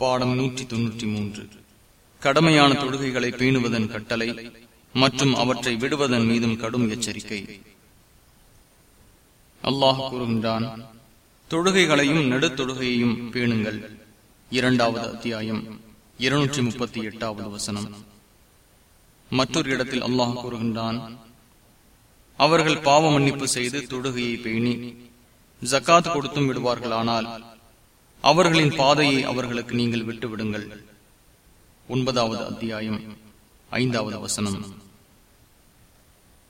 பாடம் நூற்றி தொன்னூற்றி மூன்று. கடமையான தொழுகைகளை பேணுவதன் கட்டளை மற்றும் அவற்றை விடுவதன் மீதும் கடும் எச்சரிக்கை. அல்லாஹ் கூறுகின்றான் தொழுகைகளையும் நடுத்தொழுகையையும் பேணுங்கள். இரண்டாவது அத்தியாயம் இருநூற்றி முப்பத்தி எட்டாவது வசனம். மற்றொரு இடத்தில் அல்லாஹ் கூறுகின்றான் அவர்கள் பாவ மன்னிப்பு செய்து தொழுகையை பேணி ஜக்காத் கொடுத்தும் விடுவார்களானால் அவர்களின் பாதையை அவர்களுக்கு நீங்கள் விட்டுவிடுங்கள். ஒன்பதாவது அத்தியாயம் ஐந்தாவது வசனம்.